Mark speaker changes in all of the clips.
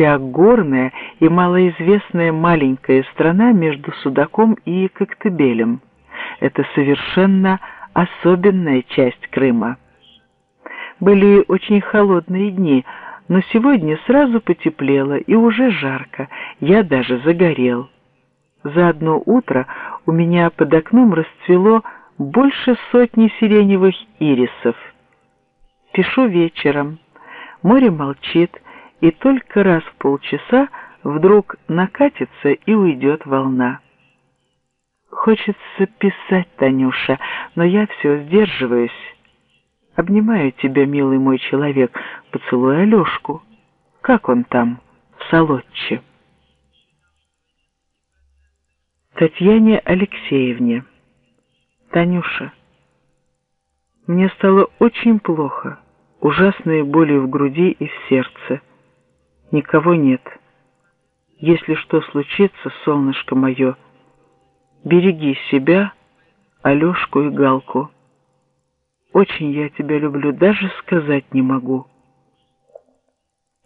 Speaker 1: вся горная и малоизвестная маленькая страна между Судаком и Коктебелем. Это совершенно особенная часть Крыма. Были очень холодные дни, но сегодня сразу потеплело и уже жарко, я даже загорел. За одно утро у меня под окном расцвело больше сотни сиреневых ирисов. Пишу вечером. Море молчит, и только раз в полчаса вдруг накатится и уйдет волна. Хочется писать, Танюша, но я все сдерживаюсь. Обнимаю тебя, милый мой человек, поцелуй Алешку. Как он там, в Солодче? Татьяне Алексеевне. Танюша, мне стало очень плохо, ужасные боли в груди и в сердце. Никого нет. Если что случится, солнышко мое, береги себя, Алешку и Галку. Очень я тебя люблю, даже сказать не могу.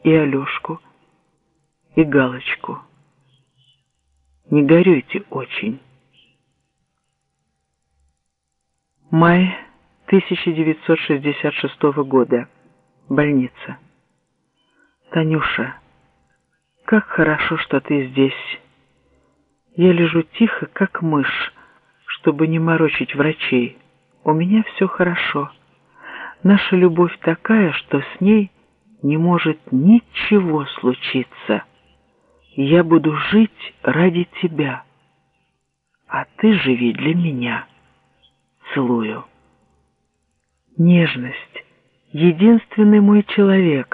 Speaker 1: И Алешку, и Галочку. Не горюйте очень. Май 1966 года. Больница. Танюша, как хорошо, что ты здесь. Я лежу тихо, как мышь, чтобы не морочить врачей. У меня все хорошо. Наша любовь такая, что с ней не может ничего случиться. Я буду жить ради тебя, а ты живи для меня. Целую. Нежность — единственный мой человек —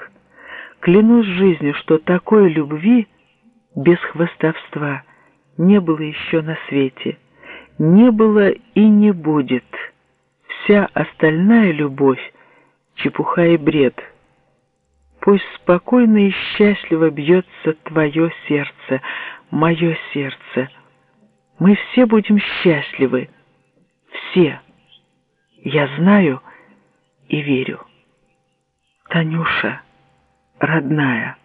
Speaker 1: Клянусь жизнью, что такой любви без хвостовства не было еще на свете, не было и не будет. Вся остальная любовь — чепуха и бред. Пусть спокойно и счастливо бьется твое сердце, мое сердце. Мы все будем счастливы, все. Я знаю и верю. Танюша родная,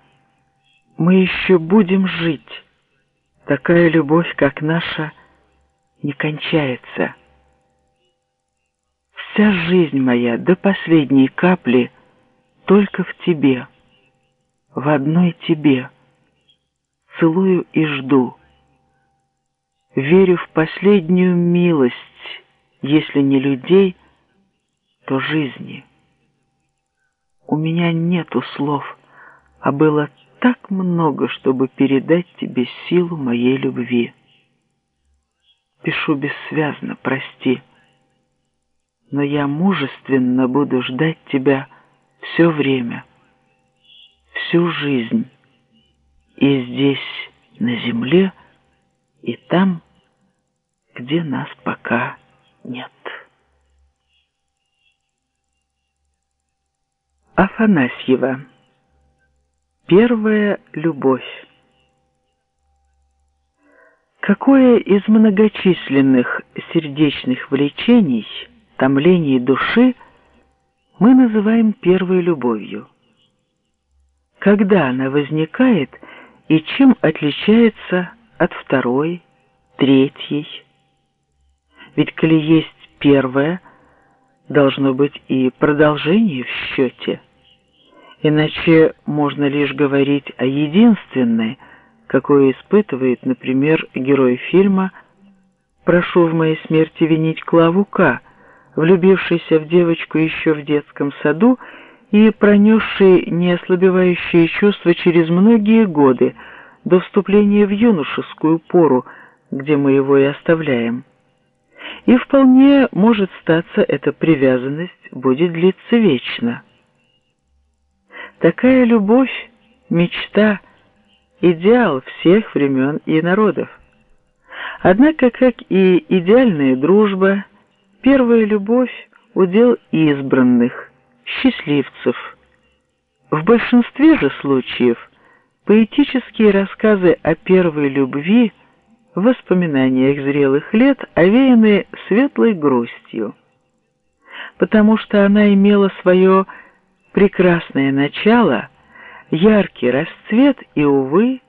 Speaker 1: мы еще будем жить. Такая любовь, как наша, не кончается. Вся жизнь моя до последней капли только в тебе, в одной тебе. Целую и жду. Верю в последнюю милость, если не людей, то жизни. У меня нету слов а было так много, чтобы передать тебе силу моей любви. Пишу бессвязно, прости, но я мужественно буду ждать тебя все время, всю жизнь, и здесь, на земле, и там, где нас пока нет. Афанасьева Первая любовь. Какое из многочисленных сердечных влечений, томлений души мы называем первой любовью? Когда она возникает и чем отличается от второй, третьей? Ведь коли есть первая, должно быть и продолжение в счете – Иначе можно лишь говорить о единственной, какое испытывает, например, герой фильма «Прошу в моей смерти винить Клаву К», влюбившийся в девочку еще в детском саду и пронесший неослабевающие чувства через многие годы до вступления в юношескую пору, где мы его и оставляем. И вполне может статься эта привязанность будет длиться вечно. Такая любовь – мечта, идеал всех времен и народов. Однако, как и идеальная дружба, первая любовь – удел избранных, счастливцев. В большинстве же случаев поэтические рассказы о первой любви в воспоминаниях зрелых лет овеяны светлой грустью, потому что она имела свое прекрасное начало яркий расцвет и, увы,